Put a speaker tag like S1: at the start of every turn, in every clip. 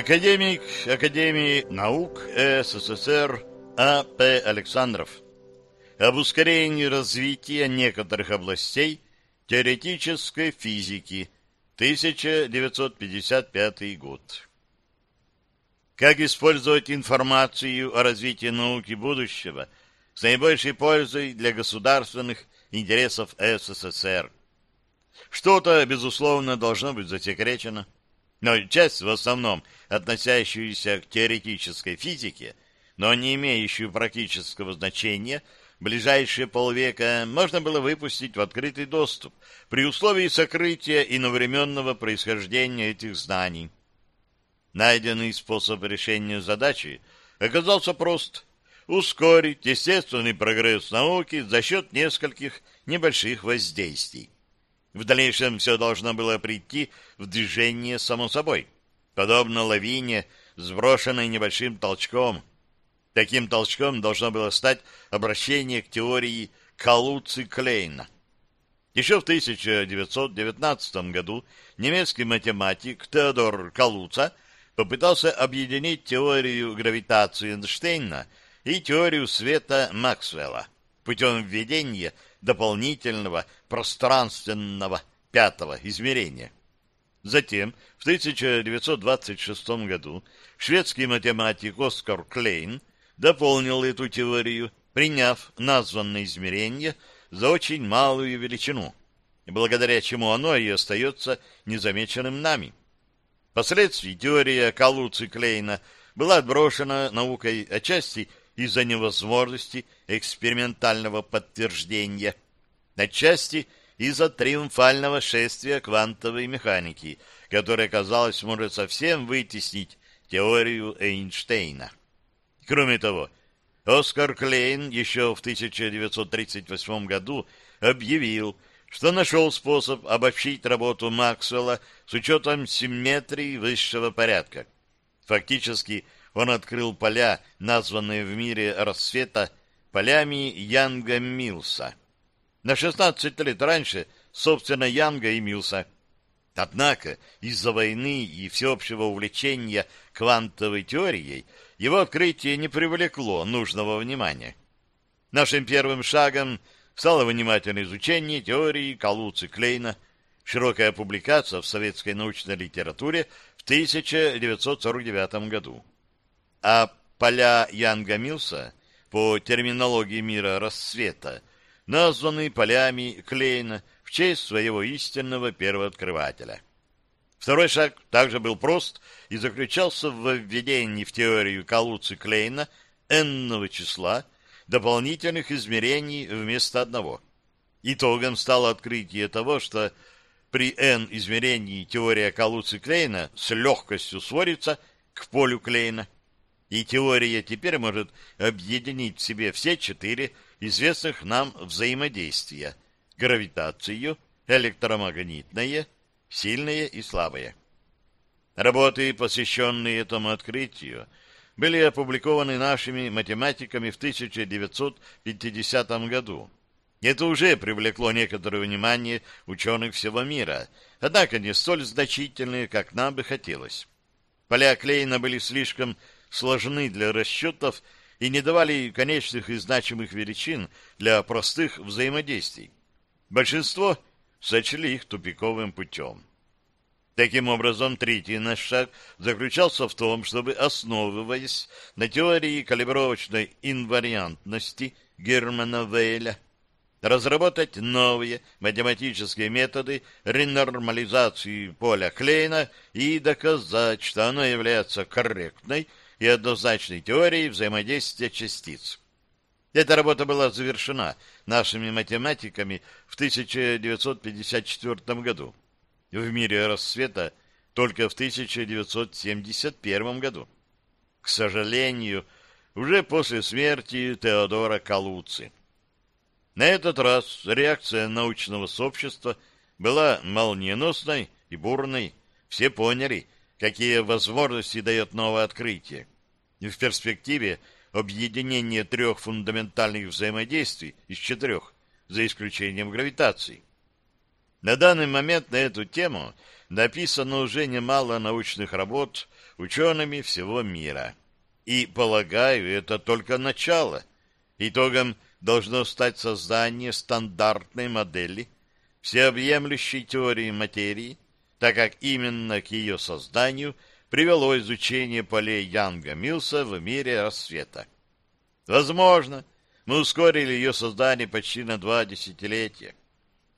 S1: Академик Академии наук СССР А.П. Александров об ускорении развития некоторых областей теоретической физики 1955 год. Как использовать информацию о развитии науки будущего с наибольшей пользой для государственных интересов СССР? Что-то, безусловно, должно быть засекречено, но часть, в основном относящуюся к теоретической физике, но не имеющую практического значения, ближайшие полвека можно было выпустить в открытый доступ при условии сокрытия иновременного происхождения этих знаний. Найденный способ решения задачи оказался прост — ускорить естественный прогресс науки за счет нескольких небольших воздействий. В дальнейшем все должно было прийти в движение само собой, подобно лавине, сброшенной небольшим толчком. Таким толчком должно было стать обращение к теории Калуци-Клейна. Еще в 1919 году немецкий математик Теодор Калуца попытался объединить теорию гравитации Эйнштейна и теорию света Максвелла путем введения дополнительного пространственного пятого измерения. Затем, в 1926 году, шведский математик Оскар Клейн дополнил эту теорию, приняв названное измерение за очень малую величину, благодаря чему оно и остается незамеченным нами. Впоследствии теория Калуци Клейна была отброшена наукой отчасти из-за невозможности экспериментального подтверждения, отчасти из-за триумфального шествия квантовой механики, которая, казалось, может совсем вытеснить теорию Эйнштейна. Кроме того, Оскар Клейн еще в 1938 году объявил, что нашел способ обобщить работу Максвелла с учетом симметрии высшего порядка. Фактически, он открыл поля, названные в мире рассвета полями Янга Милса. На 16 лет раньше, собственно, Янга и Милса. Однако из-за войны и всеобщего увлечения квантовой теорией его открытие не привлекло нужного внимания. Нашим первым шагом стало внимательное изучение теории Калуци Клейна, широкая публикация в советской научной литературе в 1949 году а поля Янга Милса по терминологии мира рассвета названы полями Клейна в честь своего истинного первооткрывателя. Второй шаг также был прост и заключался в введении в теорию Калуци Клейна n числа дополнительных измерений вместо одного. Итогом стало открытие того, что при n измерении теория Калуци Клейна с легкостью сводится к полю Клейна – и теория теперь может объединить в себе все четыре известных нам взаимодействия — гравитацию, электромагнитное, сильное и слабое. Работы, посвященные этому открытию, были опубликованы нашими математиками в 1950 году. Это уже привлекло некоторое внимание ученых всего мира, однако не столь значительные, как нам бы хотелось. Поля Клейна были слишком сложны для расчетов и не давали конечных и значимых величин для простых взаимодействий. Большинство сочли их тупиковым путем. Таким образом, третий наш шаг заключался в том, чтобы, основываясь на теории калибровочной инвариантности Германа Вейля, разработать новые математические методы ренормализации поля Клейна и доказать, что оно является корректной и однозначной теорией взаимодействия частиц. Эта работа была завершена нашими математиками в 1954 году. В мире рассвета только в 1971 году. К сожалению, уже после смерти Теодора Калуци. На этот раз реакция научного сообщества была молниеносной и бурной. Все поняли, какие возможности дает новое открытие. И в перспективе объединение трех фундаментальных взаимодействий из четырех, за исключением гравитации. На данный момент на эту тему написано уже немало научных работ, учеными всего мира. И, полагаю, это только начало. Итогом должно стать создание стандартной модели всеобъемлющей теории материи, так как именно к ее созданию привело изучение полей Янга-Милса в мире рассвета. Возможно, мы ускорили ее создание почти на два десятилетия.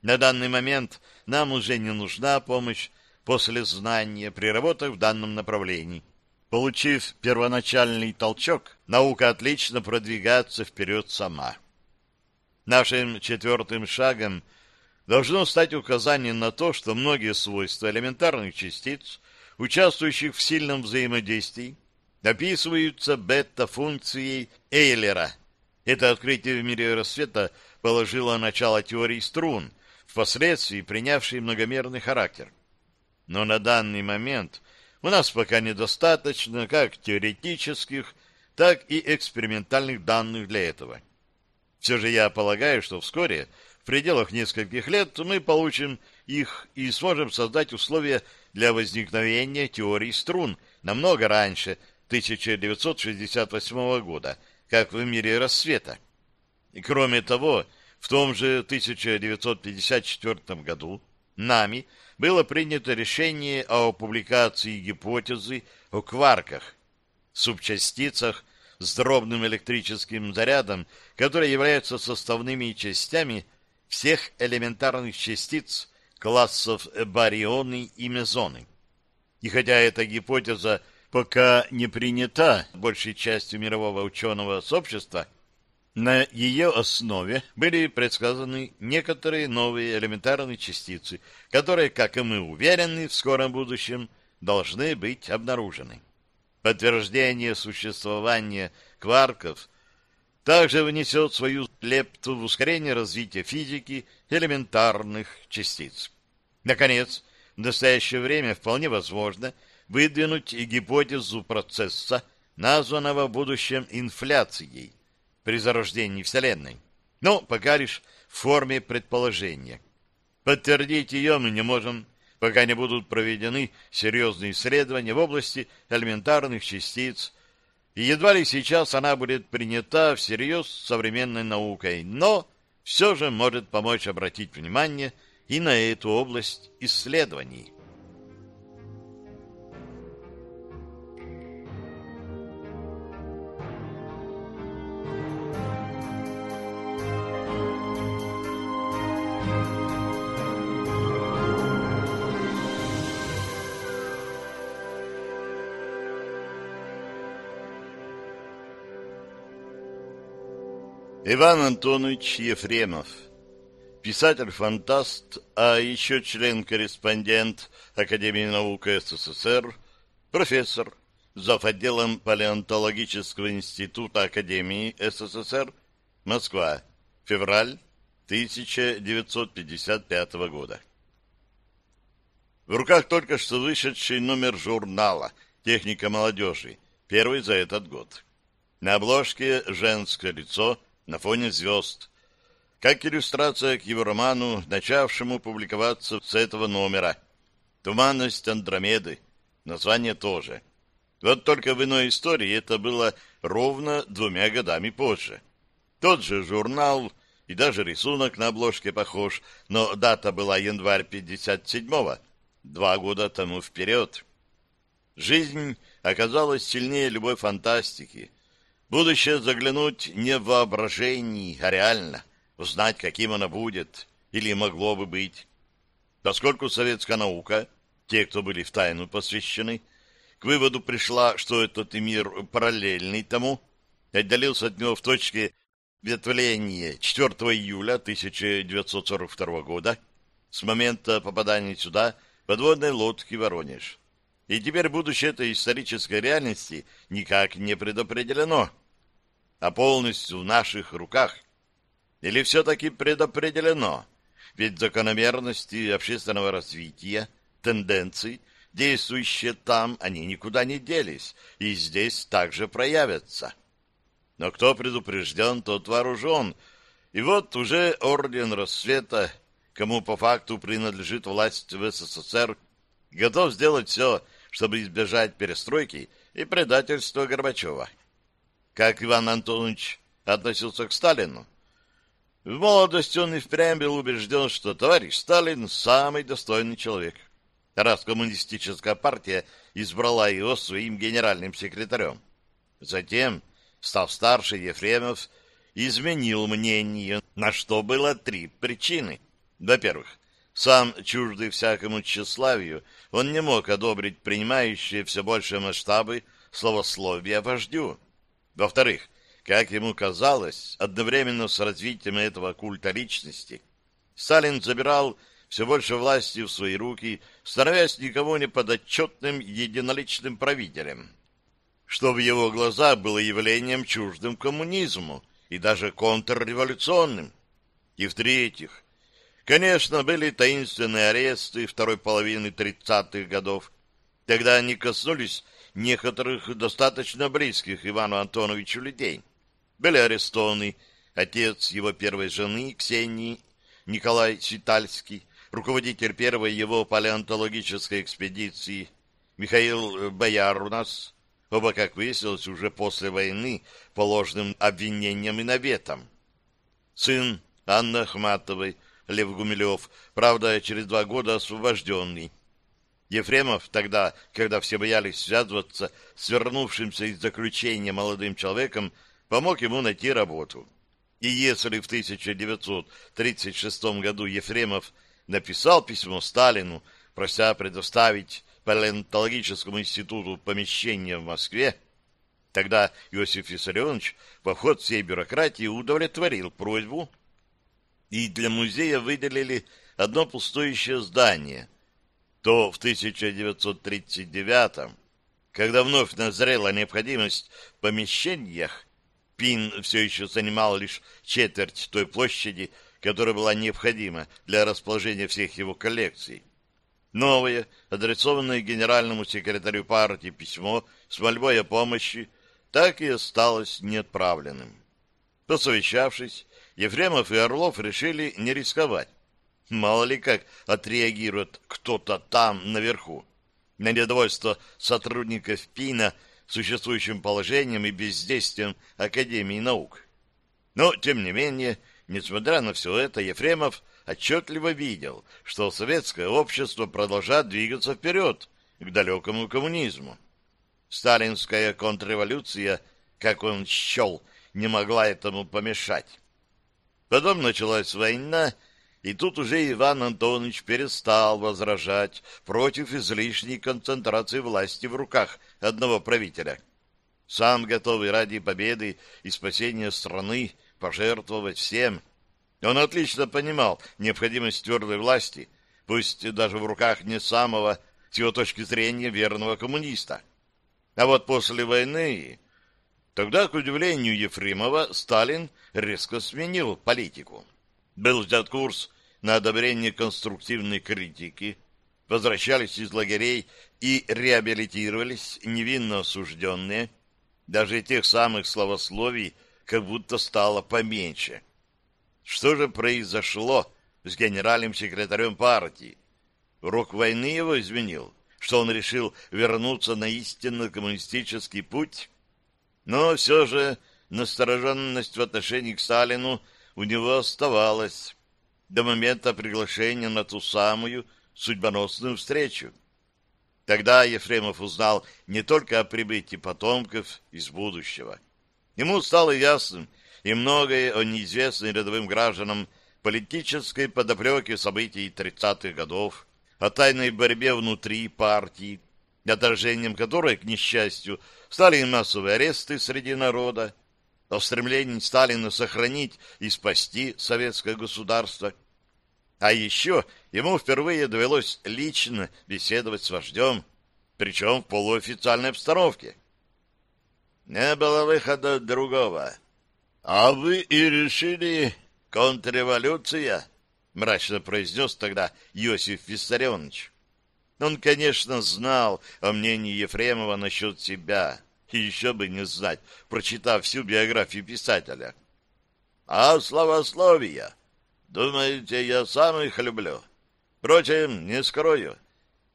S1: На данный момент нам уже не нужна помощь после знания, приработав в данном направлении. Получив первоначальный толчок, наука отлично продвигается вперед сама. Нашим четвертым шагом должно стать указание на то, что многие свойства элементарных частиц, участвующих в сильном взаимодействии, описываются бета-функцией Эйлера. Это открытие в мире рассвета положило начало теории струн, впоследствии принявшей многомерный характер. Но на данный момент у нас пока недостаточно как теоретических, так и экспериментальных данных для этого. Все же я полагаю, что вскоре, в пределах нескольких лет, мы получим их и сможем создать условия для возникновения теории струн намного раньше 1968 года, как в мире рассвета. И кроме того, в том же 1954 году нами было принято решение о публикации гипотезы о кварках, субчастицах с дробным электрическим зарядом, которые являются составными частями всех элементарных частиц классов барионы и мезоны. И хотя эта гипотеза пока не принята большей частью мирового ученого сообщества, на ее основе были предсказаны некоторые новые элементарные частицы, которые, как и мы уверены, в скором будущем должны быть обнаружены. Подтверждение существования кварков также внесет свою лепту в ускорение развития физики элементарных частиц. Наконец, в настоящее время вполне возможно выдвинуть и гипотезу процесса, названного в будущем инфляцией – при зарождении Вселенной, но пока лишь в форме предположения. Подтвердить ее мы не можем, пока не будут проведены серьезные исследования в области элементарных частиц, и едва ли сейчас она будет принята всерьез современной наукой, но все же может помочь обратить внимание и на эту область исследований. Иван Антонович Ефремов, писатель-фантаст, а еще член-корреспондент Академии наук СССР, профессор, зав. отделом Палеонтологического института Академии СССР, Москва, февраль 1955 года. В руках только что вышедший номер журнала «Техника молодежи», первый за этот год. На обложке женское лицо – на фоне звезд, как иллюстрация к его роману, начавшему публиковаться с этого номера. «Туманность Андромеды». Название тоже. Вот только в иной истории это было ровно двумя годами позже. Тот же журнал и даже рисунок на обложке похож, но дата была январь 57-го, два года тому вперед. Жизнь оказалась сильнее любой фантастики — Будущее заглянуть не в воображении, а реально, узнать, каким оно будет или могло бы быть. Поскольку советская наука, те, кто были в тайну посвящены, к выводу пришла, что этот мир параллельный тому, отдалился от него в точке ветвления 4 июля 1942 года с момента попадания сюда подводной лодки «Воронеж». И теперь будущее этой исторической реальности никак не предопределено а полностью в наших руках? Или все-таки предопределено? Ведь закономерности общественного развития, тенденции, действующие там, они никуда не делись, и здесь также проявятся. Но кто предупрежден, тот вооружен. И вот уже орден рассвета, кому по факту принадлежит власть в СССР, готов сделать все, чтобы избежать перестройки и предательства Горбачева. Как Иван Антонович относился к Сталину? В молодости он и впрямь был убежден, что товарищ Сталин самый достойный человек, раз коммунистическая партия избрала его своим генеральным секретарем. Затем, став старше, Ефремов изменил мнение, на что было три причины. Во-первых, сам чуждый всякому тщеславию, он не мог одобрить принимающие все большие масштабы словословия вождю. Во-вторых, как ему казалось, одновременно с развитием этого культа личности, Сталин забирал все больше власти в свои руки, становясь никому не подотчетным единоличным правителем, что в его глазах было явлением чуждым коммунизму и даже контрреволюционным. И в-третьих, конечно, были таинственные аресты второй половины тридцатых годов, Тогда они коснулись некоторых достаточно близких Ивану Антоновичу людей. Были арестованы отец его первой жены Ксении, Николай Ситальский, руководитель первой его палеонтологической экспедиции, Михаил Бояр у нас, оба, как выяснилось, уже после войны по ложным обвинениям и наветам. Сын Анны Ахматовой, Лев Гумилев, правда, через два года освобожденный, Ефремов тогда, когда все боялись связываться с вернувшимся из заключения молодым человеком, помог ему найти работу. И если в 1936 году Ефремов написал письмо Сталину, прося предоставить палеонтологическому институту помещение в Москве, тогда Иосиф Виссарионович в ход всей бюрократии удовлетворил просьбу, и для музея выделили одно пустующее здание – то в 1939 когда вновь назрела необходимость в помещениях, Пин все еще занимал лишь четверть той площади, которая была необходима для расположения всех его коллекций. Новое, адресованное генеральному секретарю партии письмо с мольбой о помощи, так и осталось неотправленным. Посовещавшись, Ефремов и Орлов решили не рисковать. Мало ли как отреагирует кто-то там наверху на недовольство сотрудников ПИНа существующим положением и бездействием Академии наук. Но, тем не менее, несмотря на все это, Ефремов отчетливо видел, что советское общество продолжает двигаться вперед к далекому коммунизму. Сталинская контрреволюция, как он счел, не могла этому помешать. Потом началась война, и тут уже Иван Антонович перестал возражать против излишней концентрации власти в руках одного правителя. Сам готовый ради победы и спасения страны пожертвовать всем. Он отлично понимал необходимость твердой власти, пусть даже в руках не самого, с его точки зрения, верного коммуниста. А вот после войны... Тогда, к удивлению Ефремова, Сталин резко сменил политику. Был взят курс на одобрение конструктивной критики, возвращались из лагерей и реабилитировались невинно осужденные, даже тех самых словословий как будто стало поменьше. Что же произошло с генеральным секретарем партии? Урок войны его изменил, что он решил вернуться на истинно коммунистический путь? Но все же настороженность в отношении к Сталину у него оставалась до момента приглашения на ту самую судьбоносную встречу. Тогда Ефремов узнал не только о прибытии потомков из будущего. Ему стало ясным и многое о неизвестной рядовым гражданам политической подоплеке событий 30-х годов, о тайной борьбе внутри партии, отражением которой, к несчастью, стали массовые аресты среди народа, о стремлении Сталина сохранить и спасти советское государство – а еще ему впервые довелось лично беседовать с вождем, причем в полуофициальной обстановке. Не было выхода другого. А вы и решили контрреволюция, мрачно произнес тогда Иосиф Виссарионович. Он, конечно, знал о мнении Ефремова насчет себя, еще бы не знать, прочитав всю биографию писателя. А словословия Думаете, я сам их люблю? Впрочем, не скрою.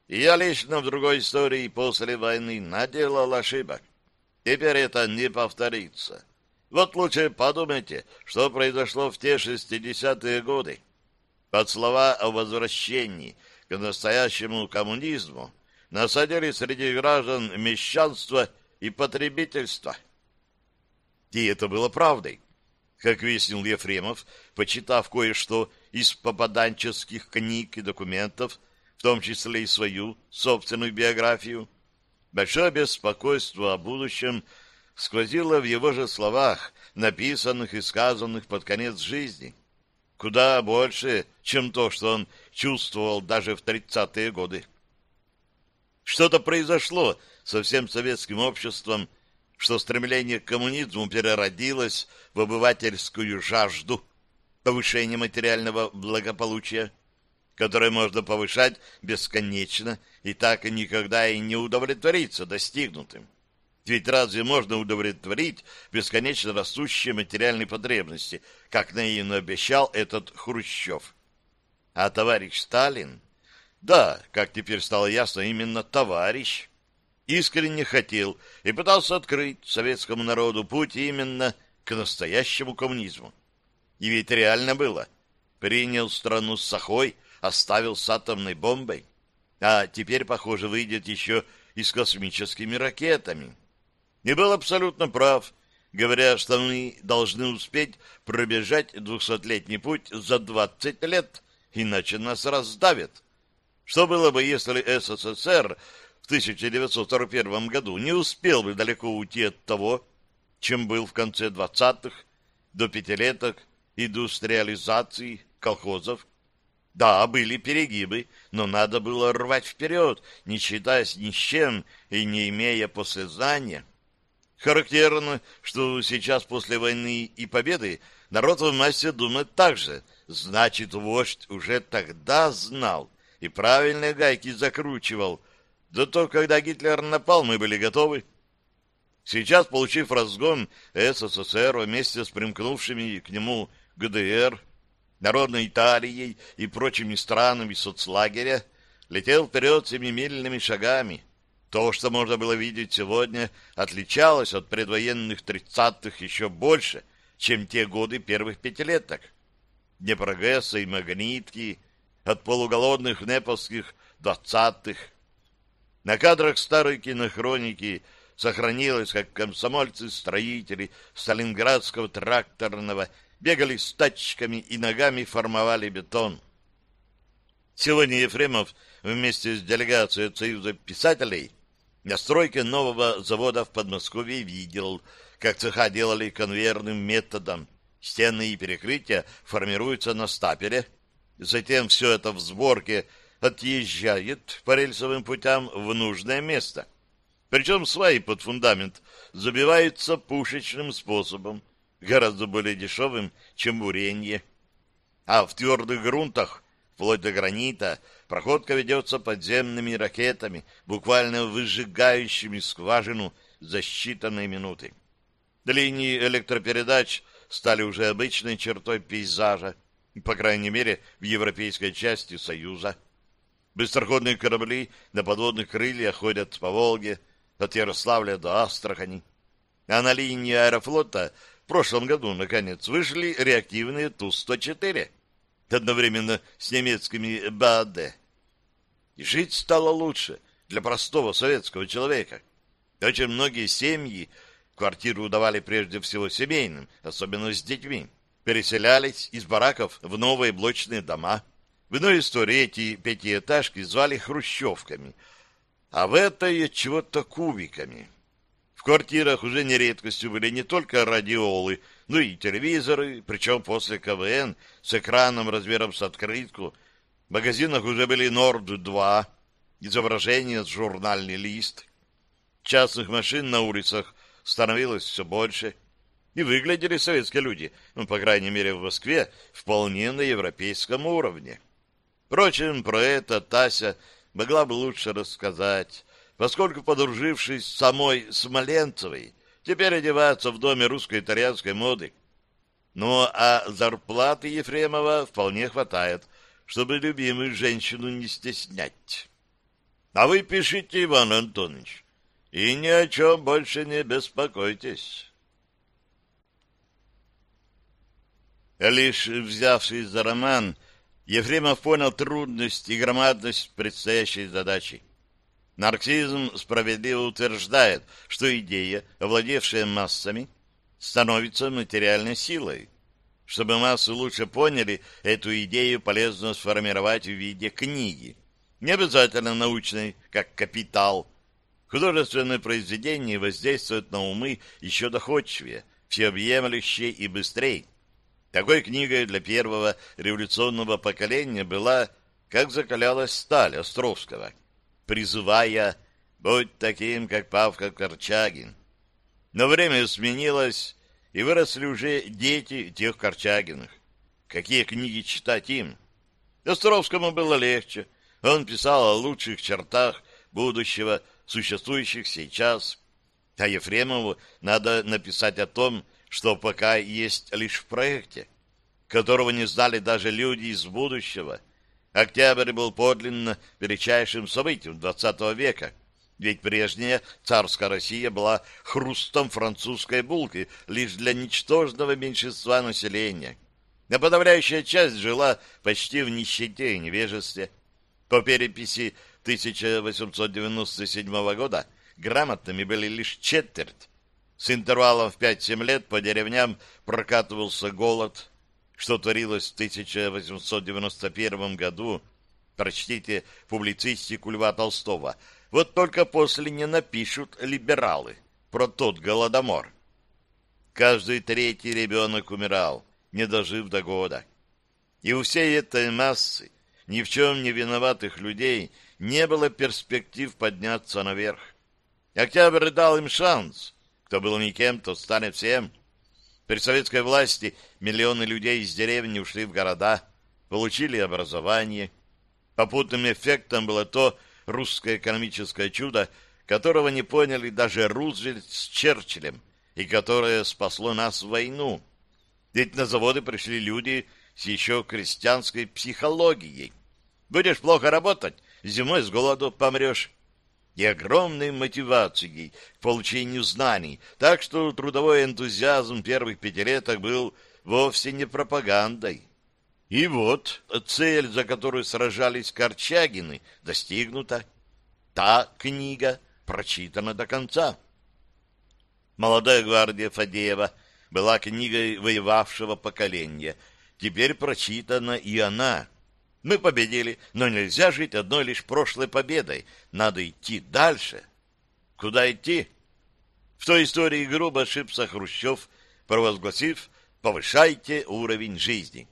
S1: Я лично в другой истории после войны наделал ошибок. Теперь это не повторится. Вот лучше подумайте, что произошло в те 60-е годы. Под слова о возвращении к настоящему коммунизму насадили среди граждан мещанство и потребительство. И это было правдой. Как выяснил Ефремов, почитав кое-что из попаданческих книг и документов, в том числе и свою собственную биографию, большое беспокойство о будущем сквозило в его же словах, написанных и сказанных под конец жизни. Куда больше, чем то, что он чувствовал даже в тридцатые годы. Что-то произошло со всем советским обществом, что стремление к коммунизму переродилось в обывательскую жажду повышения материального благополучия, которое можно повышать бесконечно и так и никогда и не удовлетвориться достигнутым. Ведь разве можно удовлетворить бесконечно растущие материальные потребности, как наивно обещал этот Хрущев? А товарищ Сталин? Да, как теперь стало ясно, именно товарищ. Искренне хотел и пытался открыть советскому народу путь именно к настоящему коммунизму. И ведь реально было. Принял страну с сахой, оставил с атомной бомбой. А теперь, похоже, выйдет еще и с космическими ракетами. И был абсолютно прав, говоря, что мы должны успеть пробежать двухсотлетний путь за двадцать лет, иначе нас раздавят. Что было бы, если СССР 1941 году не успел бы далеко уйти от того, чем был в конце двадцатых до пятилеток индустриализации колхозов. Да, были перегибы, но надо было рвать вперед, не считаясь ни с чем и не имея послезнания. Характерно, что сейчас после войны и победы народ в массе думает так же. Значит, вождь уже тогда знал и правильные гайки закручивал. Да то, когда Гитлер напал, мы были готовы. Сейчас, получив разгон, СССР вместе с примкнувшими к нему ГДР, Народной Италией и прочими странами соцлагеря, летел вперед семимильными шагами. То, что можно было видеть сегодня, отличалось от предвоенных тридцатых еще больше, чем те годы первых пятилеток. Днепрогресса и магнитки, от полуголодных неповских двадцатых. На кадрах старой кинохроники сохранилось, как комсомольцы-строители Сталинградского тракторного бегали с тачками и ногами формовали бетон. Сегодня Ефремов вместе с делегацией Союза писателей на стройке нового завода в Подмосковье видел, как цеха делали конвейерным методом. Стены и перекрытия формируются на стапеле. Затем все это в сборке отъезжает по рельсовым путям в нужное место. Причем сваи под фундамент забиваются пушечным способом, гораздо более дешевым, чем буренье. А в твердых грунтах, вплоть до гранита, Проходка ведется подземными ракетами, буквально выжигающими скважину за считанные минуты. Линии электропередач стали уже обычной чертой пейзажа, по крайней мере, в европейской части Союза. Быстроходные корабли на подводных крыльях ходят по Волге, от Ярославля до Астрахани. А на линии аэрофлота в прошлом году, наконец, вышли реактивные Ту-104 одновременно с немецкими БАД. И жить стало лучше для простого советского человека. Очень многие семьи квартиру давали прежде всего семейным, особенно с детьми. Переселялись из бараков в новые блочные дома. В иной истории эти пятиэтажки звали хрущевками, а в этой чего-то кубиками. В квартирах уже не редкостью были не только радиолы, ну и телевизоры, причем после КВН с экраном размером с открытку. В магазинах уже были Норд-2, изображение с журнальный лист. Частных машин на улицах становилось все больше. И выглядели советские люди, ну, по крайней мере, в Москве, вполне на европейском уровне. Впрочем, про это Тася могла бы лучше рассказать, поскольку, подружившись с самой Смоленцевой, Теперь одеваться в доме русско-итальянской моды. Ну, а зарплаты Ефремова вполне хватает, чтобы любимую женщину не стеснять. А вы пишите, Иван Антонович, и ни о чем больше не беспокойтесь. Лишь взявшись за роман, Ефремов понял трудность и громадность предстоящей задачи. Марксизм справедливо утверждает, что идея, овладевшая массами, становится материальной силой. Чтобы массы лучше поняли, эту идею полезно сформировать в виде книги. Не обязательно научной, как «Капитал». Художественное произведение воздействует на умы еще доходчивее, всеобъемлюще и быстрее. Такой книгой для первого революционного поколения была «Как закалялась сталь» Островского, призывая «Будь таким, как Павка Корчагин». Но время сменилось, и выросли уже дети тех Корчагиных. Какие книги читать им? Островскому было легче. Он писал о лучших чертах будущего, существующих сейчас. А Ефремову надо написать о том, что пока есть лишь в проекте, которого не знали даже люди из будущего. Октябрь был подлинно величайшим событием XX века, ведь прежняя царская Россия была хрустом французской булки лишь для ничтожного меньшинства населения. А подавляющая часть жила почти в нищете и невежестве. По переписи 1897 года грамотными были лишь четверть, с интервалом в 5-7 лет по деревням прокатывался голод, что творилось в 1891 году. Прочтите публицистику Льва Толстого. Вот только после не напишут либералы про тот голодомор. Каждый третий ребенок умирал, не дожив до года. И у всей этой массы ни в чем не виноватых людей не было перспектив подняться наверх. Октябрь дал им шанс — кто был никем, тот станет всем. При советской власти миллионы людей из деревни ушли в города, получили образование. Попутным эффектом было то русское экономическое чудо, которого не поняли даже Рузвельт с Черчиллем, и которое спасло нас в войну. Ведь на заводы пришли люди с еще крестьянской психологией. Будешь плохо работать, зимой с голоду помрешь и огромной мотивацией к получению знаний, так что трудовой энтузиазм первых пятилеток был вовсе не пропагандой. И вот цель, за которую сражались Корчагины, достигнута. Та книга прочитана до конца. «Молодая гвардия Фадеева» была книгой воевавшего поколения. Теперь прочитана и она — мы победили, но нельзя жить одной лишь прошлой победой. Надо идти дальше. Куда идти? В той истории грубо ошибся Хрущев, провозгласив «повышайте уровень жизни».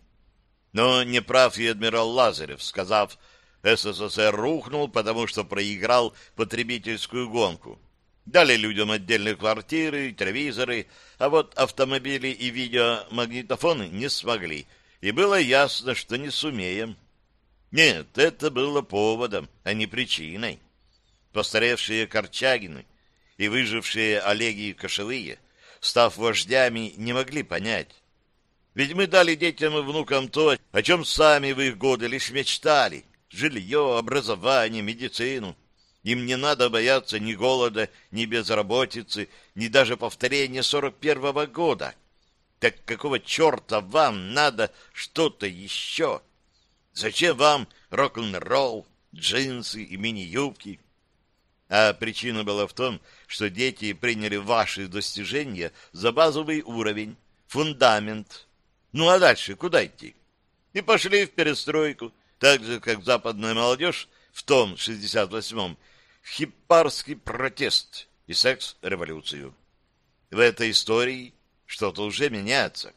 S1: Но не прав и адмирал Лазарев, сказав «СССР рухнул, потому что проиграл потребительскую гонку». Дали людям отдельные квартиры, телевизоры, а вот автомобили и видеомагнитофоны не смогли, и было ясно, что не сумеем. Нет, это было поводом, а не причиной. Постаревшие Корчагины и выжившие Олеги Кошевые, став вождями, не могли понять. Ведь мы дали детям и внукам то, о чем сами в их годы лишь мечтали. Жилье, образование, медицину. Им не надо бояться ни голода, ни безработицы, ни даже повторения сорок первого года. Так какого черта вам надо что-то еще? — Зачем вам рок-н-ролл, джинсы и мини-юбки? А причина была в том, что дети приняли ваши достижения за базовый уровень, фундамент. Ну а дальше куда идти? И пошли в перестройку, так же, как западная молодежь в том 68-м, в хиппарский протест и секс-революцию. В этой истории что-то уже меняется.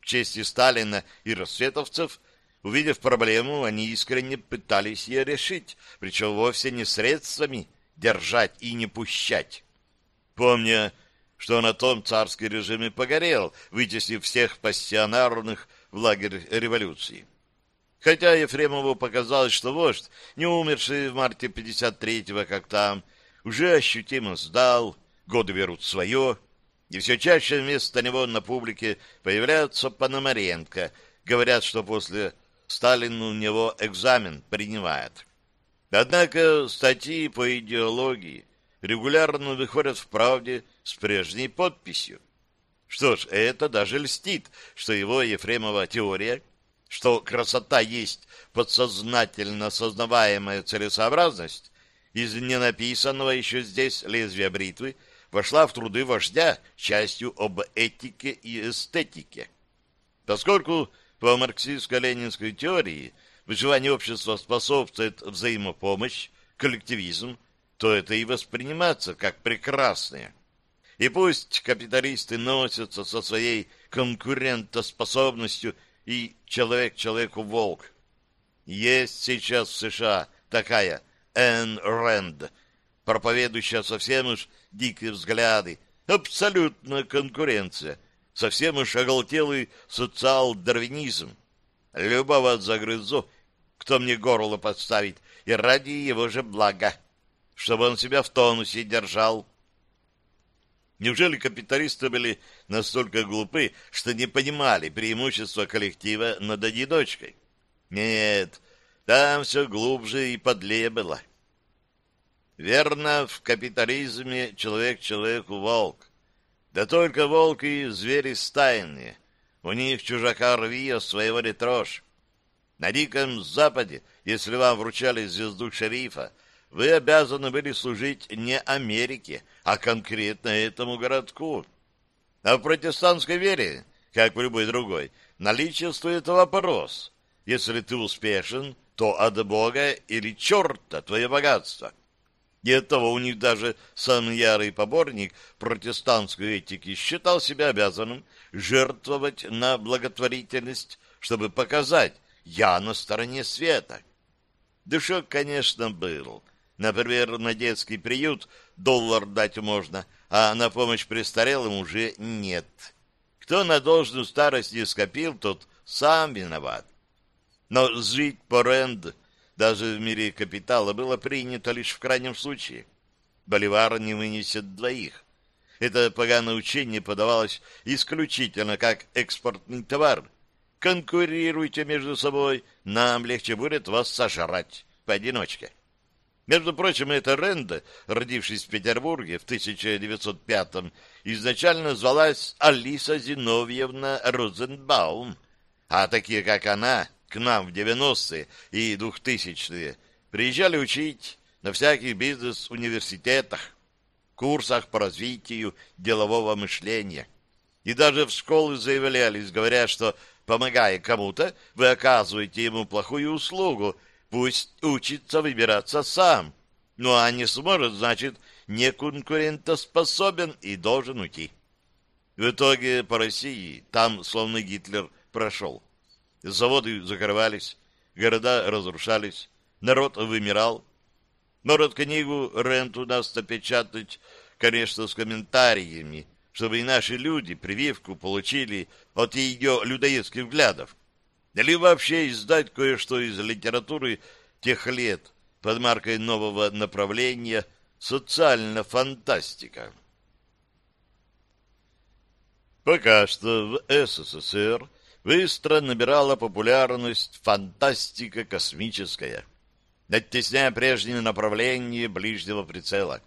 S1: В чести Сталина и рассветовцев Увидев проблему, они искренне пытались ее решить, причем вовсе не средствами держать и не пущать. Помня, что на том царский режим и погорел, вытеснив всех пассионарных в лагерь революции. Хотя Ефремову показалось, что вождь, не умерший в марте 53-го, как там, уже ощутимо сдал, годы берут свое, и все чаще вместо него на публике появляется Пономаренко, говорят, что после Сталин у него экзамен принимает. Однако статьи по идеологии регулярно выходят в правде с прежней подписью. Что ж, это даже льстит, что его Ефремова теория, что красота есть подсознательно осознаваемая целесообразность, из ненаписанного еще здесь лезвия бритвы вошла в труды вождя частью об этике и эстетике. Поскольку по марксистско-ленинской теории выживание общества способствует взаимопомощь, коллективизм, то это и восприниматься как прекрасное. И пусть капиталисты носятся со своей конкурентоспособностью и человек человеку волк. Есть сейчас в США такая Энн Рэнд, проповедующая совсем уж дикие взгляды, абсолютная конкуренция, совсем уж оголтелый социал-дарвинизм. Любого загрызу, кто мне горло подставит, и ради его же блага, чтобы он себя в тонусе держал. Неужели капиталисты были настолько глупы, что не понимали преимущества коллектива над одиночкой? Нет, там все глубже и подлее было. Верно, в капитализме человек человеку волк. Да только волки звери стайные. У них чужака рви, а своего не трожь. На Диком Западе, если вам вручали звезду шерифа, вы обязаны были служить не Америке, а конкретно этому городку. А в протестантской вере, как в любой другой, наличествует вопрос. Если ты успешен, то от Бога или черта твое богатство. И оттого у них даже самый ярый поборник протестантской этики считал себя обязанным жертвовать на благотворительность, чтобы показать «я на стороне света». Душок, конечно, был. Например, на детский приют доллар дать можно, а на помощь престарелым уже нет. Кто на должную старость не скопил, тот сам виноват. Но жить по ренду даже в мире капитала было принято лишь в крайнем случае. Боливар не вынесет двоих. Это поганое учение подавалось исключительно как экспортный товар. Конкурируйте между собой, нам легче будет вас сожрать поодиночке. Между прочим, эта Ренда, родившись в Петербурге в 1905-м, изначально звалась Алиса Зиновьевна Розенбаум, а такие, как она, к нам в 90-е и 2000-е приезжали учить на всяких бизнес-университетах, курсах по развитию делового мышления. И даже в школы заявлялись, говоря, что, помогая кому-то, вы оказываете ему плохую услугу, пусть учится выбираться сам. Ну а не сможет, значит, не конкурентоспособен и должен уйти. В итоге по России там, словно Гитлер, прошел. Заводы закрывались, города разрушались, народ вымирал. Народ книгу Рент у нас напечатать, конечно, с комментариями, чтобы и наши люди прививку получили от ее людоедских взглядов. Или вообще издать кое-что из литературы тех лет под маркой нового направления «Социальная фантастика». Пока что в СССР быстро набирала популярность фантастика космическая, оттесняя прежние направления ближнего прицела.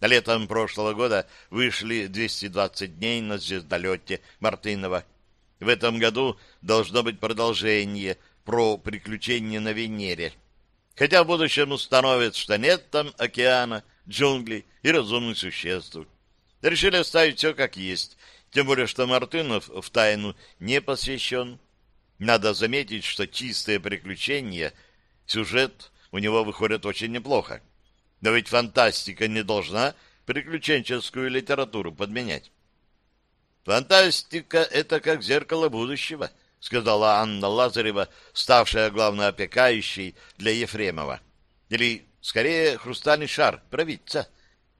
S1: Летом прошлого года вышли 220 дней на звездолете Мартынова. В этом году должно быть продолжение про приключения на Венере. Хотя в будущем установят, что нет там океана, джунглей и разумных существ. Решили оставить все как есть, тем более, что Мартынов в тайну не посвящен. Надо заметить, что чистые приключения, сюжет у него выходит очень неплохо. Но ведь фантастика не должна приключенческую литературу подменять. «Фантастика — это как зеркало будущего», — сказала Анна Лазарева, ставшая главноопекающей для Ефремова. Или, скорее, хрустальный шар, провидца,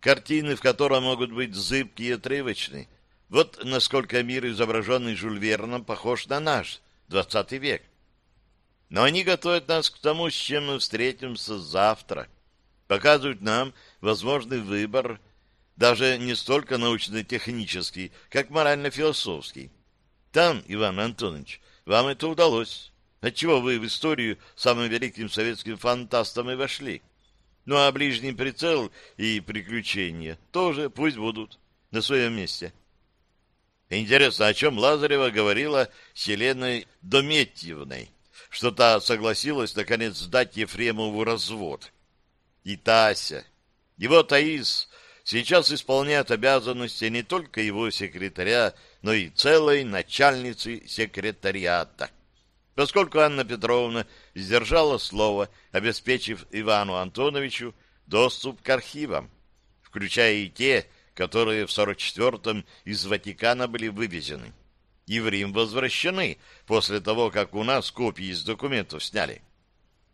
S1: картины, в котором могут быть зыбкие и отрывочные, вот насколько мир, изображенный Жюль Верном, похож на наш, двадцатый век. Но они готовят нас к тому, с чем мы встретимся завтра. Показывают нам возможный выбор, даже не столько научно-технический, как морально-философский. Там, Иван Антонович, вам это удалось. Отчего вы в историю самым великим советским фантастом и вошли? Ну а ближний прицел и приключения тоже пусть будут на своем месте. Интересно, о чем Лазарева говорила с Еленой Дометьевной, что та согласилась, наконец, сдать Ефремову развод. И Тася. Его Таис сейчас исполняет обязанности не только его секретаря, но и целой начальницы секретариата. Поскольку Анна Петровна сдержала слово, обеспечив Ивану Антоновичу доступ к архивам, включая и те, которые в 44-м из Ватикана были вывезены и в Рим возвращены после того, как у нас копии из документов сняли,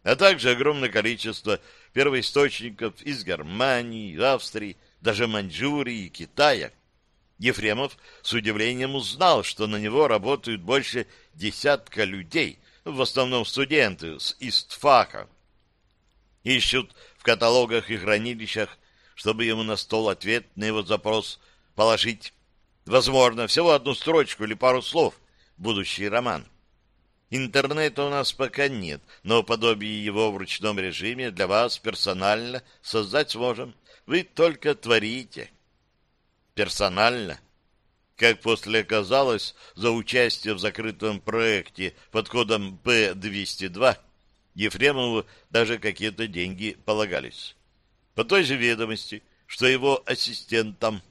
S1: а также огромное количество первоисточников из Германии, Австрии, даже Маньчжурии и Китая. Ефремов с удивлением узнал, что на него работают больше десятка людей, в основном студенты с ИСТФАКа. Ищут в каталогах и хранилищах чтобы ему на стол ответ на его запрос положить. Возможно, всего одну строчку или пару слов. Будущий роман. Интернета у нас пока нет, но подобие его в ручном режиме для вас персонально создать сможем. Вы только творите. Персонально? Как после оказалось, за участие в закрытом проекте под кодом П-202 Ефремову даже какие-то деньги полагались по той же ведомости, что его ассистентом.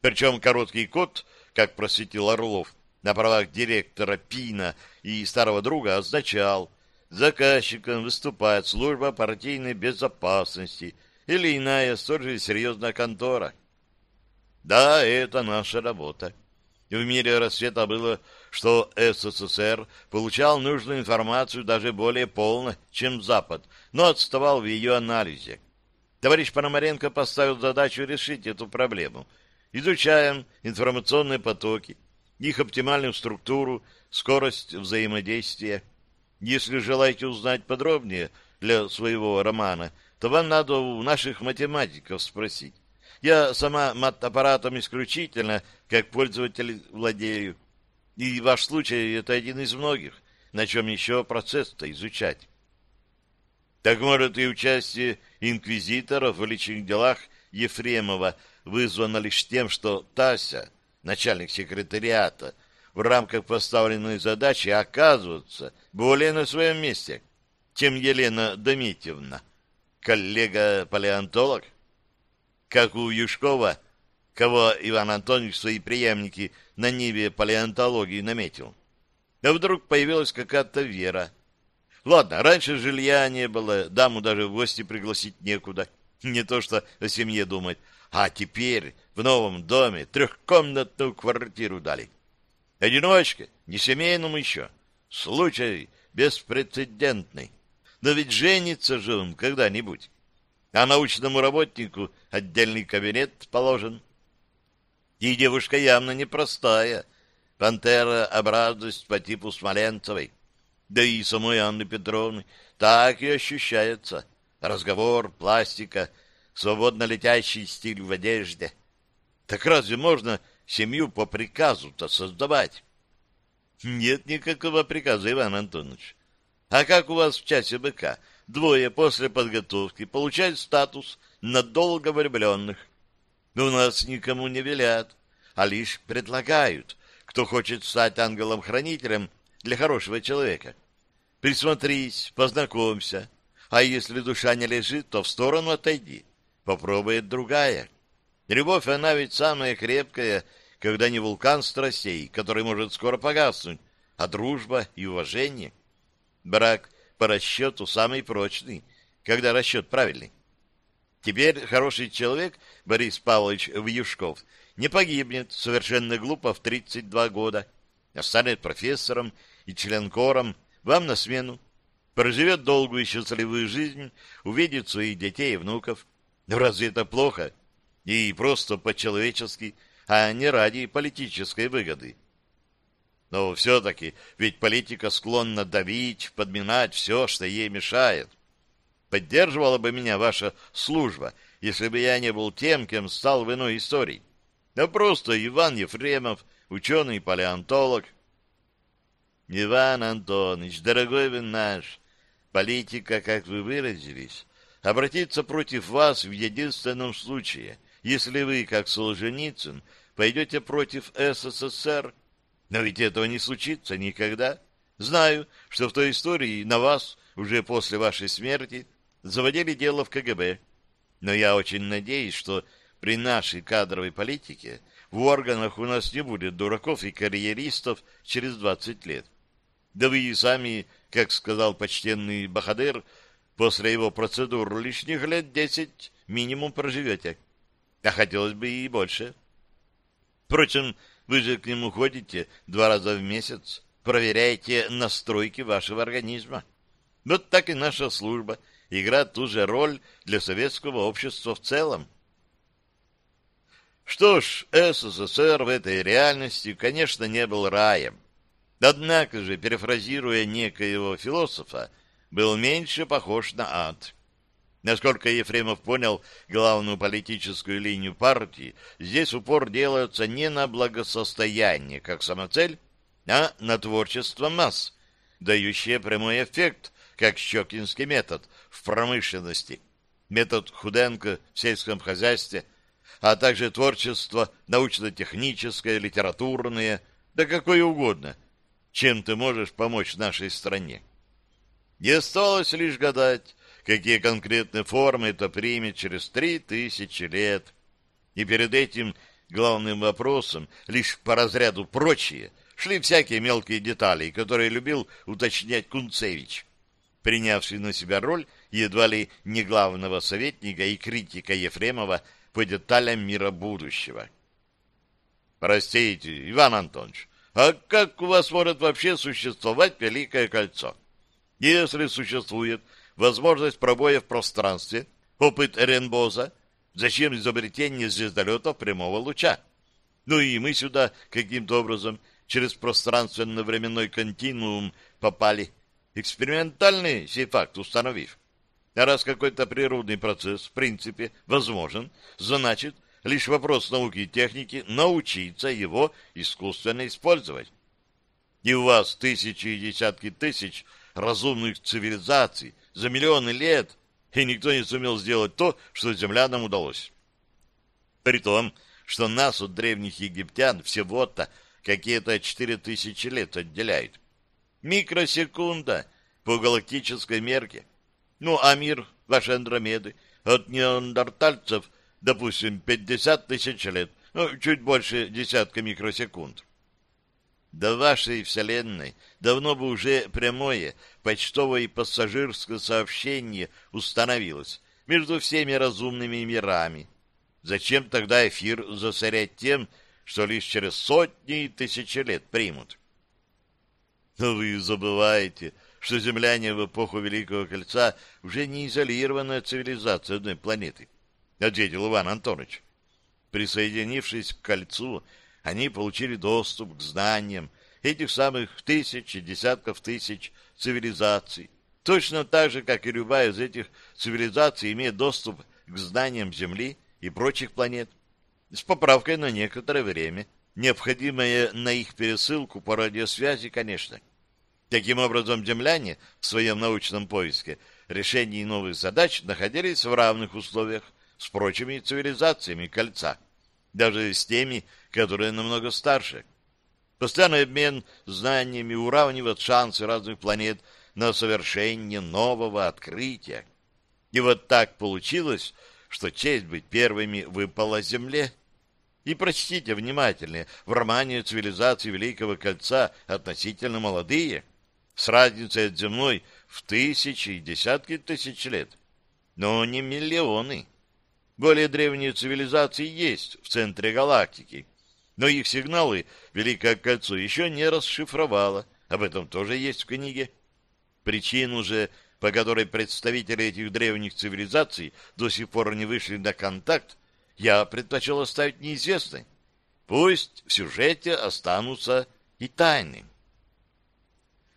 S1: Причем короткий код, как просветил Орлов, на правах директора ПИНа и старого друга означал заказчиком выступает служба партийной безопасности или иная столь же серьезная контора. Да, это наша работа. В мире рассвета было, что СССР получал нужную информацию даже более полно, чем Запад, но отставал в ее анализе. Товарищ Пономаренко поставил задачу решить эту проблему. Изучаем информационные потоки, их оптимальную структуру, скорость взаимодействия. Если желаете узнать подробнее для своего романа, то вам надо у наших математиков спросить. Я сама мат-аппаратом исключительно как пользователь владею. И ваш случай — это один из многих, на чем еще процесс-то изучать. Так может и участие инквизиторов в личных делах Ефремова вызвано лишь тем, что Тася, начальник секретариата, в рамках поставленной задачи оказывается более на своем месте, чем Елена Дмитриевна, коллега-палеонтолог. Как у Юшкова, кого Иван Антонович свои преемники на ниве палеонтологии наметил. А вдруг появилась какая-то вера, Ладно, раньше жилья не было, даму даже в гости пригласить некуда. Не то что о семье думать. А теперь в новом доме трехкомнатную квартиру дали. Одиночка, не семейному еще. Случай беспрецедентный. Но ведь женится же он когда-нибудь. А научному работнику отдельный кабинет положен. И девушка явно непростая. Пантера-образность по типу Смоленцевой. Да и самой Анны Петровны так и ощущается. Разговор, пластика, свободно летящий стиль в одежде. Так разве можно семью по приказу-то создавать? Нет никакого приказа, Иван Антонович. А как у вас в часе быка? Двое после подготовки получают статус надолго влюбленных. У нас никому не велят, а лишь предлагают, кто хочет стать ангелом-хранителем для хорошего человека. Присмотрись, познакомься, а если душа не лежит, то в сторону отойди. Попробует другая. Любовь, она ведь самая крепкая, когда не вулкан страстей, который может скоро погаснуть, а дружба и уважение. Брак по расчету самый прочный, когда расчет правильный. Теперь хороший человек, Борис Павлович Вьюшков, не погибнет совершенно глупо в 32 года, а станет профессором и членкором вам на смену. Проживет долгую и счастливую жизнь, увидит своих детей и внуков. Разве это плохо? И просто по-человечески, а не ради политической выгоды. Но все-таки, ведь политика склонна давить, подминать все, что ей мешает. Поддерживала бы меня ваша служба, если бы я не был тем, кем стал в иной истории. А просто Иван Ефремов, ученый-палеонтолог, Иван Антонович, дорогой вы наш, политика, как вы выразились, обратиться против вас в единственном случае, если вы, как Солженицын, пойдете против СССР. Но ведь этого не случится никогда. Знаю, что в той истории на вас уже после вашей смерти заводили дело в КГБ. Но я очень надеюсь, что при нашей кадровой политике в органах у нас не будет дураков и карьеристов через 20 лет. Да вы и сами, как сказал почтенный Бахадыр, после его процедур лишних лет 10 минимум проживете. А хотелось бы и больше. Впрочем, вы же к нему ходите два раза в месяц, проверяете настройки вашего организма. Вот так и наша служба играет ту же роль для советского общества в целом. Что ж, СССР в этой реальности, конечно, не был раем. Однако же, перефразируя некоего философа, был меньше похож на ад. Насколько Ефремов понял главную политическую линию партии, здесь упор делается не на благосостояние как самоцель, а на творчество масс, дающее прямой эффект, как щекинский метод в промышленности, метод Худенко в сельском хозяйстве – а также творчество научно-техническое, литературное, да какое угодно, чем ты можешь помочь нашей стране. Не осталось лишь гадать, какие конкретные формы это примет через три тысячи лет. И перед этим главным вопросом, лишь по разряду прочие, шли всякие мелкие детали, которые любил уточнять Кунцевич, принявший на себя роль едва ли не главного советника и критика Ефремова по деталям мира будущего. Простите, Иван Антонович, а как у вас может вообще существовать Великое Кольцо? Если существует возможность пробоя в пространстве, опыт Эренбоза, зачем изобретение звездолетов прямого луча? Ну и мы сюда каким-то образом через пространственно-временной континуум попали, экспериментальный сей факт установив. А раз какой-то природный процесс, в принципе, возможен, значит, лишь вопрос науки и техники научиться его искусственно использовать. И у вас тысячи и десятки тысяч разумных цивилизаций за миллионы лет, и никто не сумел сделать то, что землянам удалось. При том, что нас от древних египтян всего-то какие-то четыре тысячи лет отделяют. Микросекунда по галактической мерке — ну, а мир вашей Андромеды от неандертальцев, допустим, 50 тысяч лет, ну, чуть больше десятка микросекунд. До вашей Вселенной давно бы уже прямое почтовое и пассажирское сообщение установилось между всеми разумными мирами. Зачем тогда эфир засорять тем, что лишь через сотни и тысячи лет примут? Но вы забываете, что земляне в эпоху Великого Кольца уже не изолированная цивилизация одной планеты, ответил Иван Антонович. Присоединившись к кольцу, они получили доступ к знаниям этих самых тысяч и десятков тысяч цивилизаций, точно так же, как и любая из этих цивилизаций имеет доступ к знаниям Земли и прочих планет, с поправкой на некоторое время, необходимое на их пересылку по радиосвязи, конечно. Таким образом, земляне в своем научном поиске решений новых задач находились в равных условиях с прочими цивилизациями кольца, даже с теми, которые намного старше. Постоянный обмен знаниями уравнивает шансы разных планет на совершение нового открытия. И вот так получилось, что честь быть первыми выпала Земле. И прочтите внимательнее, в романе цивилизации Великого Кольца относительно молодые – с разницей от земной в тысячи и десятки тысяч лет. Но не миллионы. Более древние цивилизации есть в центре галактики, но их сигналы Великое Кольцо еще не расшифровало. Об этом тоже есть в книге. Причину же, по которой представители этих древних цивилизаций до сих пор не вышли на контакт, я предпочел оставить неизвестной. Пусть в сюжете останутся и тайны.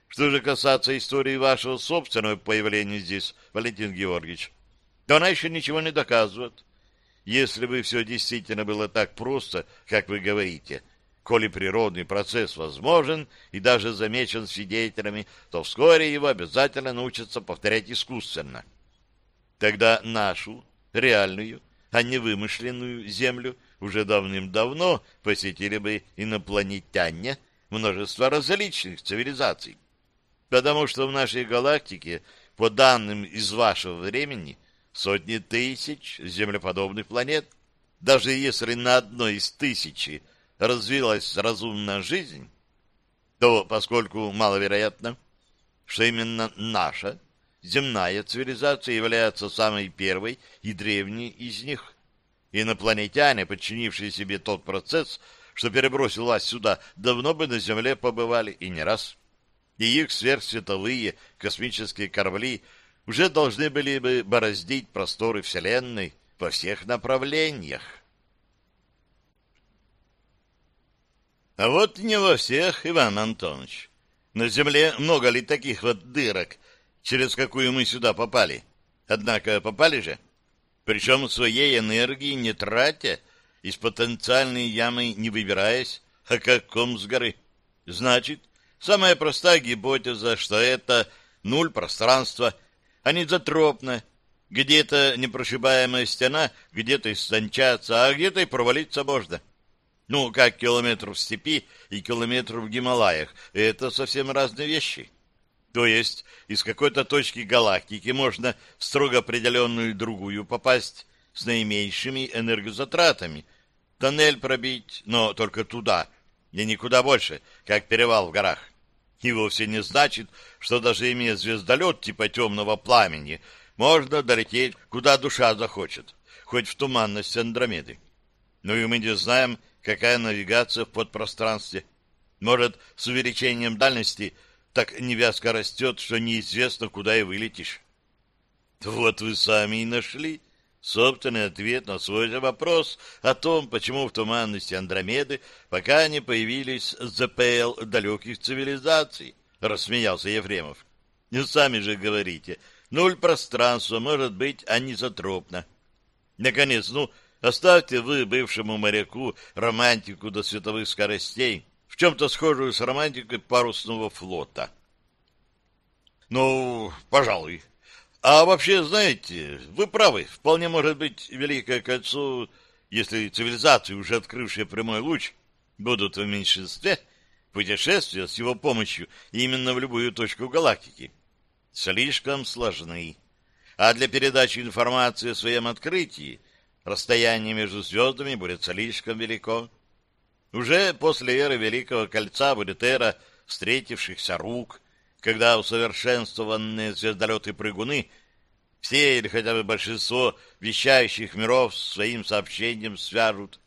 S1: Что же касается истории вашего собственного появления здесь, Валентин Георгиевич, то она еще ничего не доказывает. Если бы все действительно было так просто, как вы говорите, коли природный процесс возможен и даже замечен свидетелями, то вскоре его обязательно научатся повторять искусственно. Тогда нашу, реальную, а не вымышленную Землю уже давным-давно посетили бы инопланетяне множество различных цивилизаций. Потому что в нашей галактике, по данным из вашего времени, сотни тысяч землеподобных планет. Даже если на одной из тысячи развилась разумная жизнь, то, поскольку маловероятно, что именно наша земная цивилизация является самой первой и древней из них, инопланетяне, подчинившие себе тот процесс, что перебросил вас сюда, давно бы на Земле побывали и не раз. И их сверхсветовые космические корабли уже должны были бы бороздить просторы Вселенной во всех направлениях. А вот не во всех, Иван Антонович. На Земле много ли таких вот дырок, через какую мы сюда попали? Однако попали же. Причем своей энергии не тратя, из потенциальной ямы не выбираясь, а как ком с горы. Значит, самая простая гипотеза, что это нуль пространства, а не затропно. Где-то непрошибаемая стена, где-то истончаться, а где-то и провалиться можно. Ну, как километр в степи и километр в Гималаях. Это совсем разные вещи. То есть из какой-то точки галактики можно в строго определенную другую попасть с наименьшими энергозатратами. Тоннель пробить, но только туда, и никуда больше, как перевал в горах. И вовсе не значит, что даже имея звездолет типа темного пламени, можно долететь, куда душа захочет, хоть в туманность Андромеды. Но и мы не знаем, какая навигация в подпространстве. Может, с увеличением дальности так невязко растет, что неизвестно, куда и вылетишь. Вот вы сами и нашли собственный ответ на свой же вопрос о том, почему в туманности Андромеды пока не появились ЗПЛ далеких цивилизаций, рассмеялся Ефремов. Не сами же говорите, нуль пространства может быть анизотропно. Наконец, ну, оставьте вы бывшему моряку романтику до световых скоростей, в чем-то схожую с романтикой парусного флота. Ну, пожалуй, а вообще, знаете, вы правы, вполне может быть Великое Кольцо, если цивилизации, уже открывшие прямой луч, будут в меньшинстве, путешествия с его помощью именно в любую точку галактики. Слишком сложны. А для передачи информации о своем открытии расстояние между звездами будет слишком велико. Уже после эры Великого Кольца будет эра встретившихся рук, когда усовершенствованные звездолеты-прыгуны все или хотя бы большинство вещающих миров своим сообщением свяжут.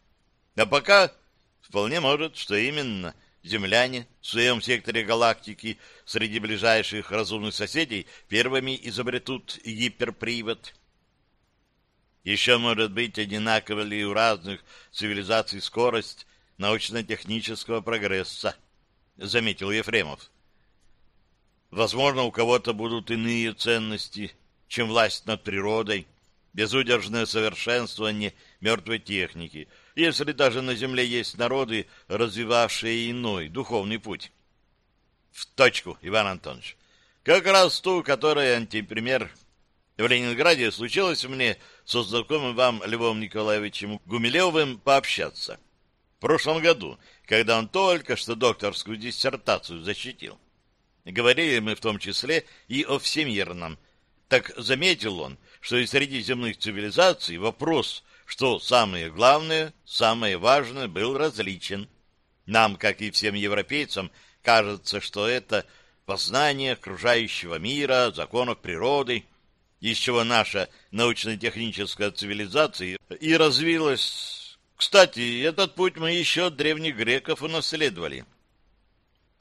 S1: А пока вполне может, что именно земляне в своем секторе галактики среди ближайших разумных соседей первыми изобретут гиперпривод. Еще может быть одинаково ли у разных цивилизаций скорость научно-технического прогресса, заметил Ефремов. Возможно, у кого-то будут иные ценности, чем власть над природой, безудержное совершенствование мертвой техники, если даже на Земле есть народы, развивавшие иной духовный путь. В точку, Иван Антонович. Как раз ту, которая антипример. В Ленинграде случилось мне со знакомым вам Львом Николаевичем Гумилевым пообщаться. В прошлом году, когда он только что докторскую диссертацию защитил. Говорили мы в том числе и о всемирном. Так заметил он, что и среди земных цивилизаций вопрос, что самое главное, самое важное, был различен. Нам, как и всем европейцам, кажется, что это познание окружающего мира, законов природы, из чего наша научно-техническая цивилизация и развилась. Кстати, этот путь мы еще от древних греков унаследовали.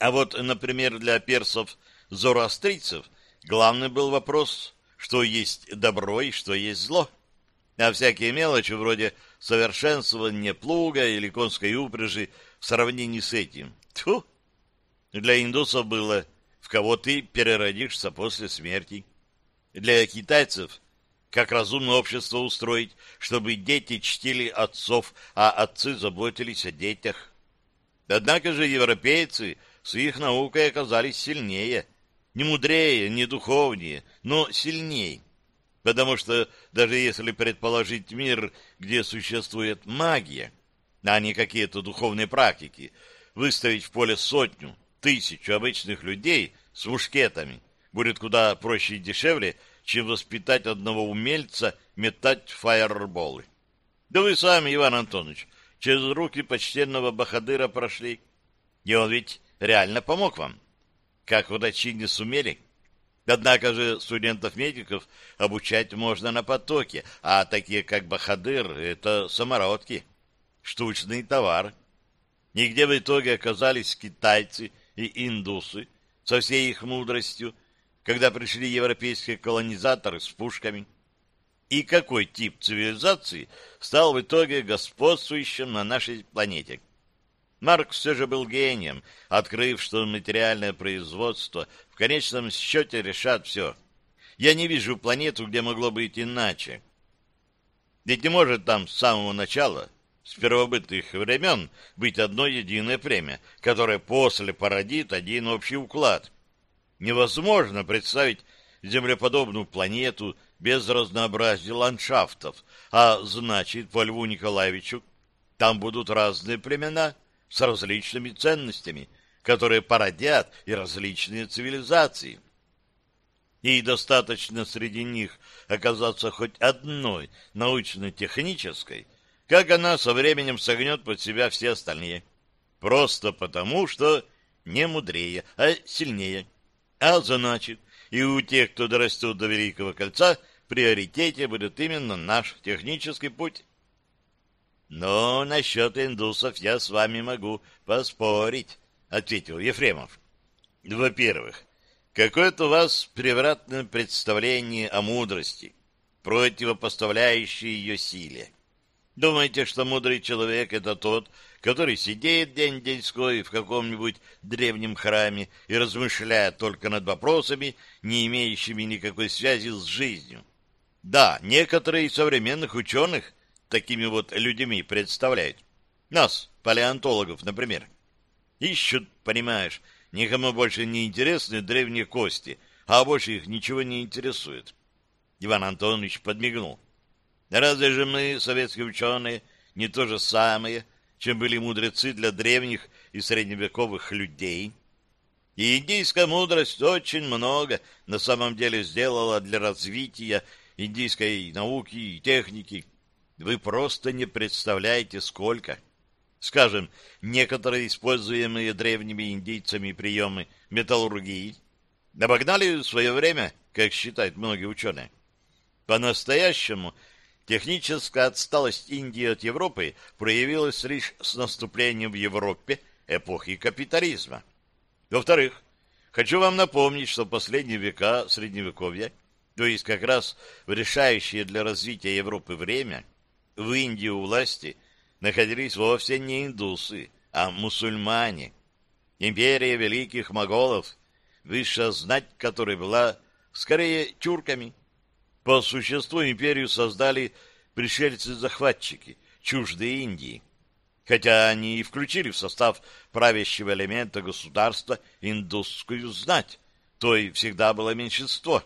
S1: А вот, например, для персов-зороастрийцев главный был вопрос, что есть добро и что есть зло. А всякие мелочи вроде совершенствования плуга или конской упряжи в сравнении с этим. Тьфу! Для индусов было «в кого ты переродишься после смерти». Для китайцев как разумное общество устроить, чтобы дети чтили отцов, а отцы заботились о детях. Однако же европейцы с их наукой оказались сильнее. Не мудрее, не духовнее, но сильнее. Потому что даже если предположить мир, где существует магия, а не какие-то духовные практики, выставить в поле сотню, тысячу обычных людей с мушкетами будет куда проще и дешевле, чем воспитать одного умельца метать фаерболы. Да вы сами, Иван Антонович, через руки почтенного Бахадыра прошли. И он ведь реально помог вам. Как врачи не сумели. Однако же студентов-медиков обучать можно на потоке, а такие, как Бахадыр, это самородки, штучный товар. Нигде в итоге оказались китайцы и индусы со всей их мудростью, когда пришли европейские колонизаторы с пушками. И какой тип цивилизации стал в итоге господствующим на нашей планете? Маркс все же был гением, открыв, что материальное производство в конечном счете решат все. Я не вижу планету, где могло быть иначе. Ведь не может там с самого начала, с первобытных времен, быть одно единое племя, которое после породит один общий уклад. Невозможно представить землеподобную планету без разнообразия ландшафтов, а значит, по Льву Николаевичу там будут разные племена — с различными ценностями, которые породят и различные цивилизации. И достаточно среди них оказаться хоть одной научно-технической, как она со временем согнет под себя все остальные. Просто потому, что не мудрее, а сильнее. А значит, и у тех, кто дорастет до Великого Кольца, в приоритете будет именно наш технический путь. Но насчет индусов я с вами могу поспорить, — ответил Ефремов. Во-первых, какое-то у вас превратное представление о мудрости, противопоставляющее ее силе. Думаете, что мудрый человек — это тот, который сидит день-деньской в каком-нибудь древнем храме и размышляет только над вопросами, не имеющими никакой связи с жизнью. Да, некоторые из современных ученых такими вот людьми представляют. Нас, палеонтологов, например. Ищут, понимаешь, никому больше не интересны древние кости, а больше их ничего не интересует. Иван Антонович подмигнул. Разве же мы, советские ученые, не то же самое, чем были мудрецы для древних и средневековых людей? И индийская мудрость очень много на самом деле сделала для развития индийской науки и техники. Вы просто не представляете, сколько. Скажем, некоторые используемые древними индейцами приемы металлургии обогнали в свое время, как считают многие ученые. По-настоящему техническая отсталость Индии от Европы проявилась лишь с наступлением в Европе эпохи капитализма. Во-вторых, хочу вам напомнить, что последние века Средневековья, то есть как раз в решающее для развития Европы время – в Индии у власти находились вовсе не индусы, а мусульмане. Империя великих моголов, высшая знать которой была скорее тюрками. По существу империю создали пришельцы-захватчики, чуждые Индии. Хотя они и включили в состав правящего элемента государства индусскую знать, то и всегда было меньшинство.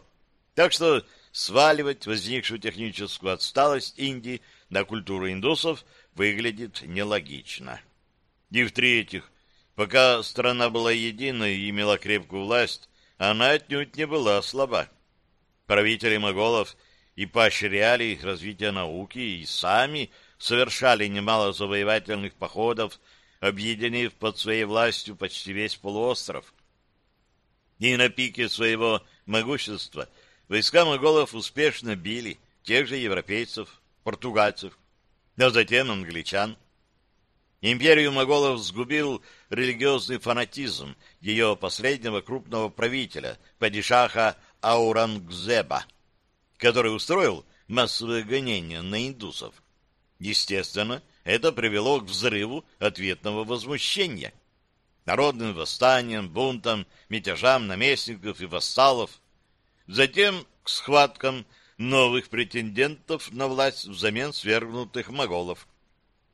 S1: Так что сваливать возникшую техническую отсталость Индии на культуру индусов выглядит нелогично. И в-третьих, пока страна была единой и имела крепкую власть, она отнюдь не была слаба. Правители моголов и поощряли развитие науки, и сами совершали немало завоевательных походов, объединив под своей властью почти весь полуостров. И на пике своего могущества войска моголов успешно били тех же европейцев, португальцев, а затем англичан. Империю моголов сгубил религиозный фанатизм ее последнего крупного правителя, падишаха Аурангзеба, который устроил массовые гонения на индусов. Естественно, это привело к взрыву ответного возмущения, народным восстаниям, бунтам, мятежам наместников и вассалов, затем к схваткам новых претендентов на власть взамен свергнутых моголов.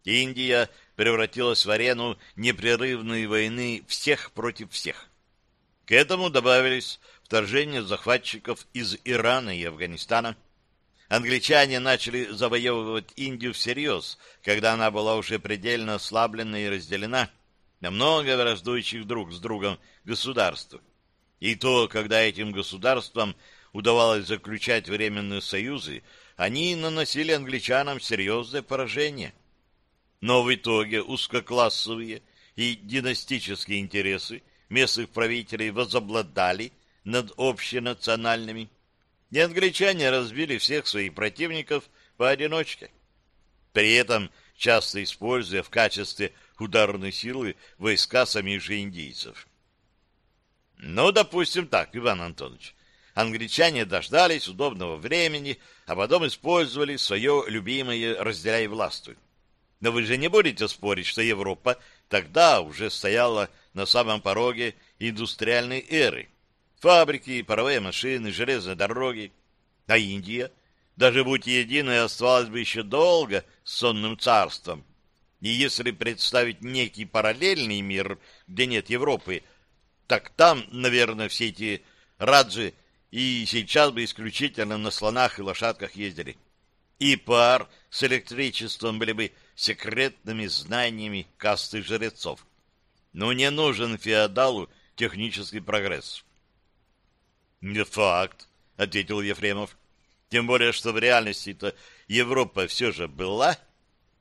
S1: Индия превратилась в арену непрерывной войны всех против всех. К этому добавились вторжения захватчиков из Ирана и Афганистана, Англичане начали завоевывать Индию всерьез, когда она была уже предельно ослаблена и разделена на много враждующих друг с другом государств. И то, когда этим государствам удавалось заключать временные союзы, они наносили англичанам серьезное поражение. Но в итоге узкоклассовые и династические интересы местных правителей возобладали над общенациональными и англичане разбили всех своих противников поодиночке. При этом часто используя в качестве ударной силы войска самих же индийцев. Ну, допустим так, Иван Антонович. Англичане дождались удобного времени, а потом использовали свое любимое «разделяй властвуй». Но вы же не будете спорить, что Европа тогда уже стояла на самом пороге индустриальной эры. Фабрики, паровые машины, железные дороги. А Индия, даже будь единой, оставалась бы еще долго сонным царством. И если представить некий параллельный мир, где нет Европы, так там, наверное, все эти раджи и сейчас бы исключительно на слонах и лошадках ездили. И пар с электричеством были бы секретными знаниями касты жрецов. Но не нужен феодалу технический прогресс. «Не факт», — ответил Ефремов. «Тем более, что в реальности-то Европа все же была,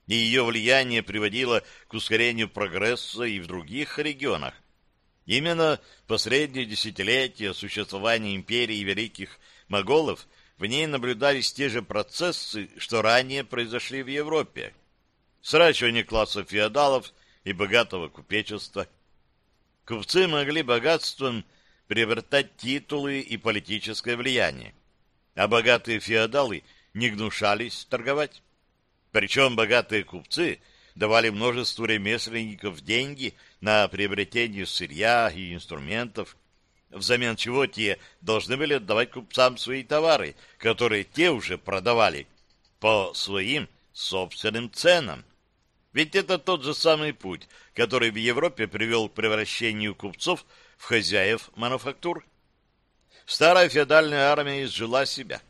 S1: и ее влияние приводило к ускорению прогресса и в других регионах. Именно последние десятилетия существования империи великих моголов в ней наблюдались те же процессы, что ранее произошли в Европе. Сращивание класса феодалов и богатого купечества. Купцы могли богатством приобретать титулы и политическое влияние, а богатые феодалы не гнушались торговать. Причем богатые купцы давали множеству ремесленников деньги на приобретение сырья и инструментов, взамен чего те должны были отдавать купцам свои товары, которые те уже продавали по своим собственным ценам. Ведь это тот же самый путь, который в Европе привел к превращению купцов в хозяев мануфактур. Старая феодальная армия изжила себя.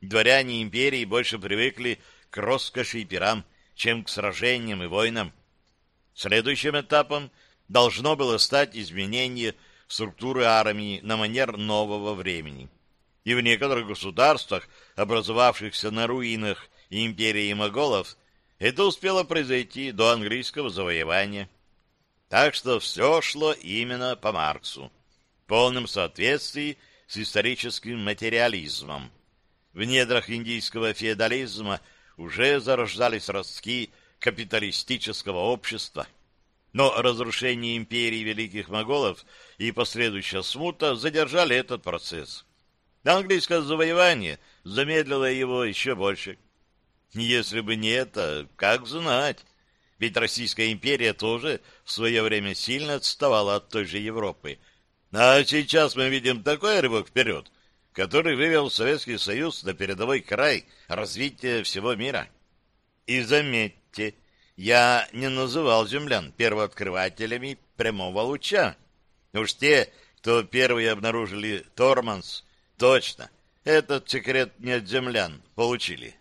S1: Дворяне империи больше привыкли к роскоши и пирам, чем к сражениям и войнам. Следующим этапом должно было стать изменение структуры армии на манер нового времени. И в некоторых государствах, образовавшихся на руинах империи моголов, это успело произойти до английского завоевания. Так что все шло именно по Марксу, в полном соответствии с историческим материализмом. В недрах индийского феодализма уже зарождались ростки капиталистического общества. Но разрушение империи великих моголов и последующая смута задержали этот процесс. Английское завоевание замедлило его еще больше. Если бы не это, как знать? Ведь Российская империя тоже в свое время сильно отставала от той же Европы. А сейчас мы видим такой рывок вперед, который вывел Советский Союз на передовой край развития всего мира. И заметьте, я не называл землян первооткрывателями прямого луча. Уж те, кто первые обнаружили Торманс, точно, этот секрет не от землян получили.